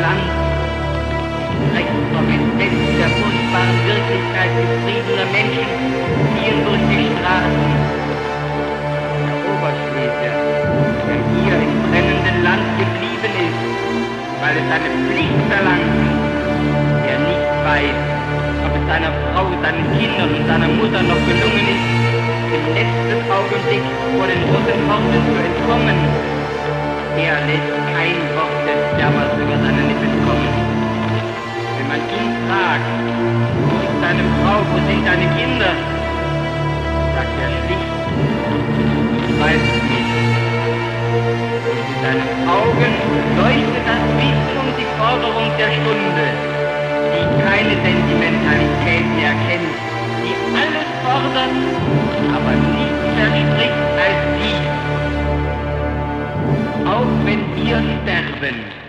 Land. Rechts vom Essenz der furchtbaren Wirklichkeit getriebener Menschen ziehen durch die Straßen. Der Oberschlesier, der hier im brennenden Land geblieben ist, weil es seine Pflicht verlangt, der nicht weiß, ob es seiner Frau, seinen Kindern und seiner Mutter noch gelungen ist, im letzten Augenblick vor den roten Horden zu entkommen, er lässt kein Wort des Jammers über seine ihn fragt, wo deine Frau, wo sind deine Kinder, sagt er schlicht, ich weiß es nicht. Und in seinen Augen leuchtet das Wissen um die Forderung der Stunde, die keine Sentimentalität mehr kennt, die alles fordert, aber nicht verspricht als dies. Auch wenn wir sterben,